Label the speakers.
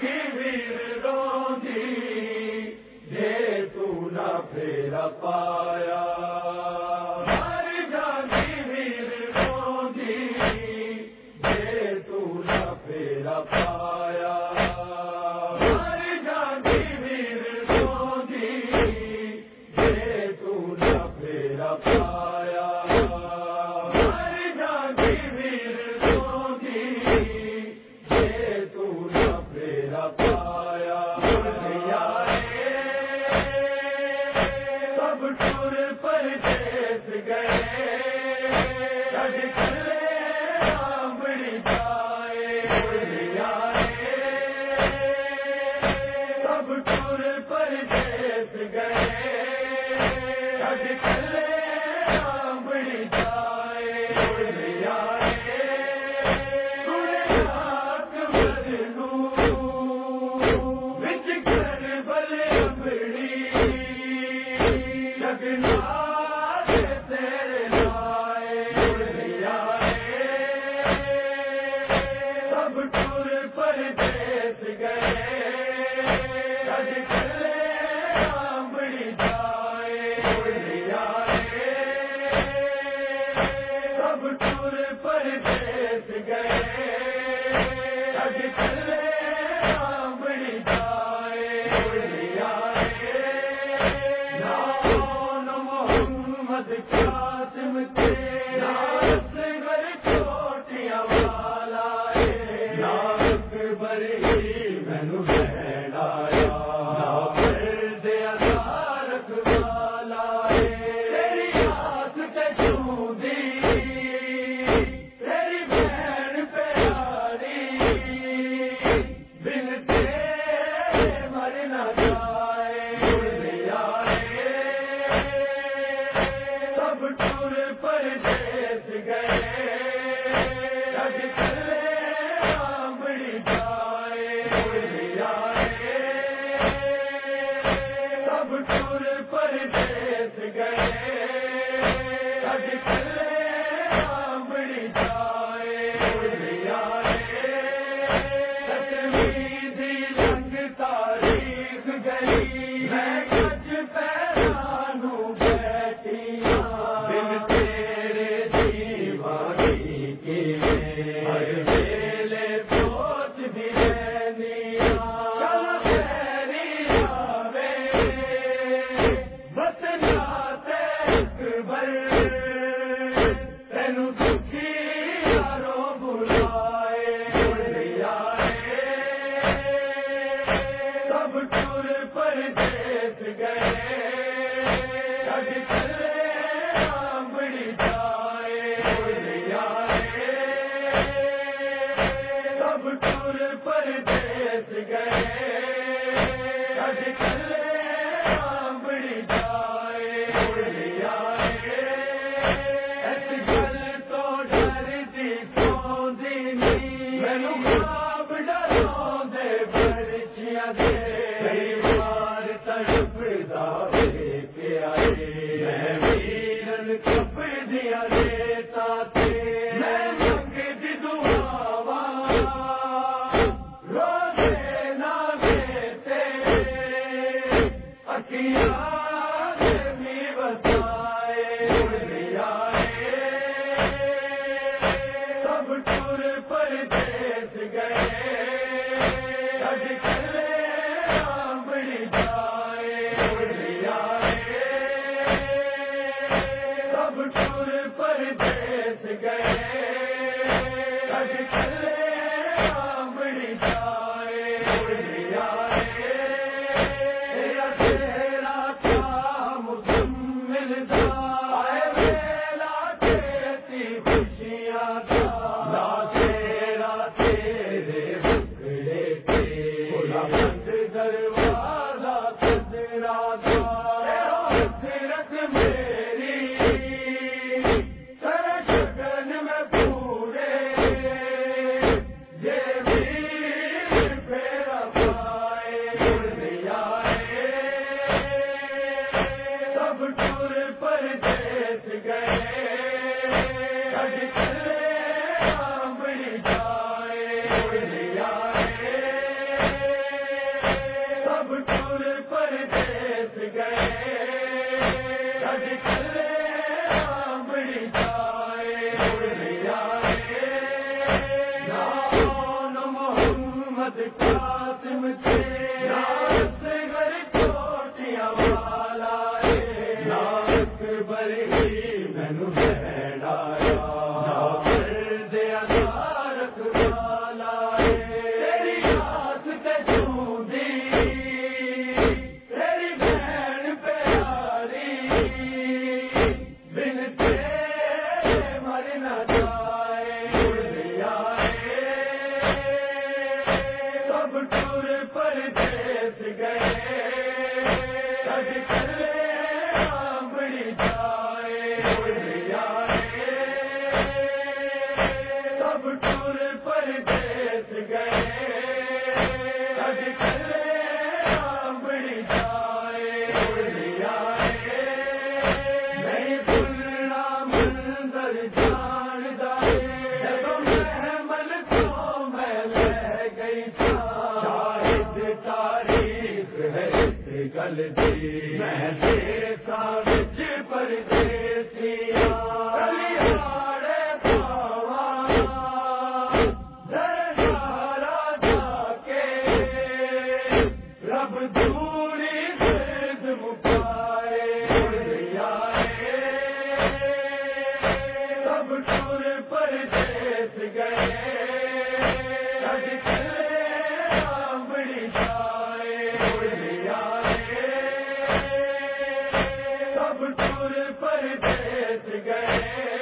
Speaker 1: جہانگیر جے تو نہ پایا۔ دے دیس گئے۔ چھوٹیاں والا بری مینو پر پر دیس گئے۔